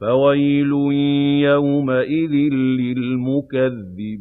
فَوَيْلٌ يَوْمَئِذٍ لِّلْمُكَذِّبِينَ